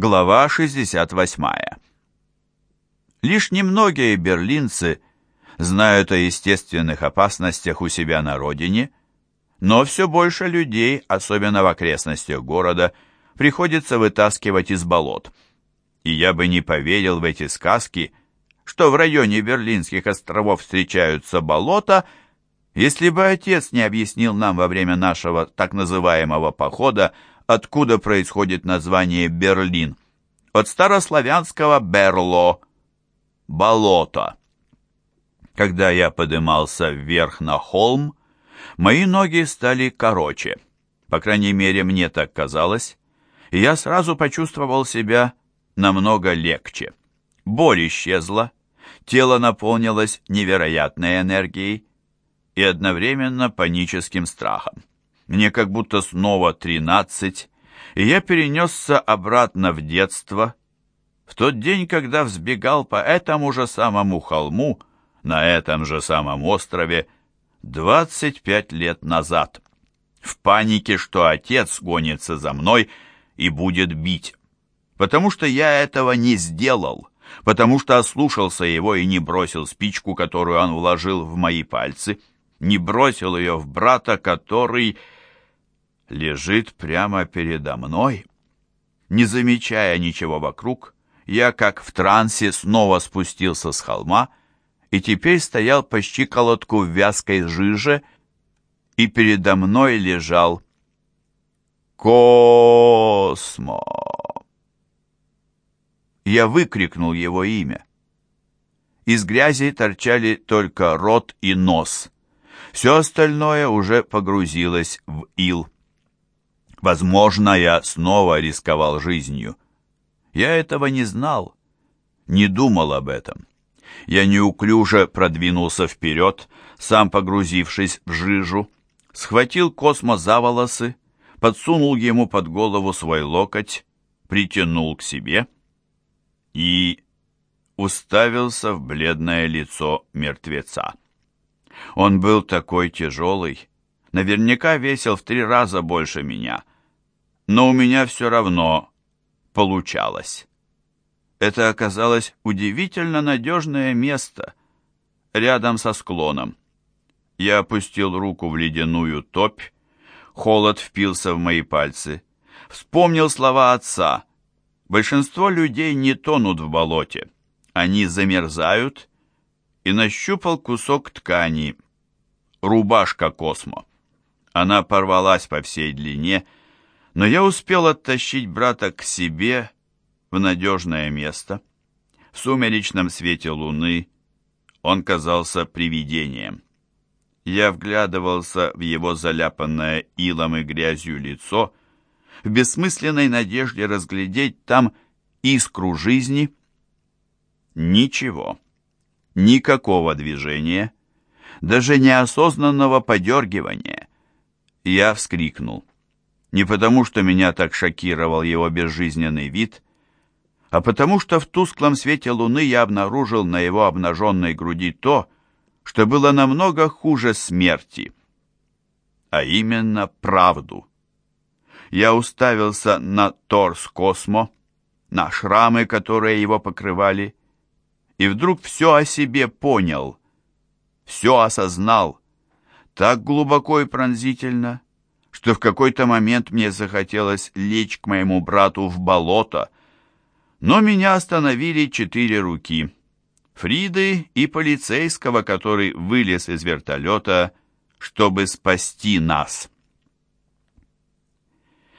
Глава 68. Лишь немногие берлинцы знают о естественных опасностях у себя на родине, но все больше людей, особенно в окрестностях города, приходится вытаскивать из болот. И я бы не поверил в эти сказки, что в районе Берлинских островов встречаются болота, если бы отец не объяснил нам во время нашего так называемого похода, откуда происходит название Берлин. От старославянского «берло» — «болото». Когда я подымался вверх на холм, мои ноги стали короче. По крайней мере, мне так казалось, и я сразу почувствовал себя намного легче. Боль исчезла, тело наполнилось невероятной энергией и одновременно паническим страхом. Мне как будто снова тринадцать, и я перенесся обратно в детство, в тот день, когда взбегал по этому же самому холму, на этом же самом острове, двадцать пять лет назад, в панике, что отец гонится за мной и будет бить, потому что я этого не сделал, потому что ослушался его и не бросил спичку, которую он вложил в мои пальцы, не бросил ее в брата, который лежит прямо передо мной. Не замечая ничего вокруг, я, как в трансе, снова спустился с холма и теперь стоял по щиколотку в вязкой жиже, и передо мной лежал Космо. Я выкрикнул его имя. Из грязи торчали только рот и нос. Все остальное уже погрузилось в ил. Возможно, я снова рисковал жизнью. Я этого не знал, не думал об этом. Я неуклюже продвинулся вперед, сам погрузившись в жижу, схватил Космо за волосы, подсунул ему под голову свой локоть, притянул к себе и уставился в бледное лицо мертвеца. Он был такой тяжелый, наверняка весил в три раза больше меня, но у меня все равно получалось. Это оказалось удивительно надежное место, рядом со склоном. Я опустил руку в ледяную топь, холод впился в мои пальцы. Вспомнил слова отца. Большинство людей не тонут в болоте. Они замерзают. И нащупал кусок ткани. Рубашка Космо. Она порвалась по всей длине, но я успел оттащить брата к себе в надежное место. В сумеречном свете луны он казался привидением. Я вглядывался в его заляпанное илом и грязью лицо, в бессмысленной надежде разглядеть там искру жизни. Ничего, никакого движения, даже неосознанного подергивания. Я вскрикнул не потому, что меня так шокировал его безжизненный вид, а потому что в тусклом свете луны я обнаружил на его обнаженной груди то, что было намного хуже смерти, а именно правду. Я уставился на торс Космо, на шрамы, которые его покрывали, и вдруг все о себе понял, все осознал, так глубоко и пронзительно, что в какой-то момент мне захотелось лечь к моему брату в болото, но меня остановили четыре руки. Фриды и полицейского, который вылез из вертолета, чтобы спасти нас.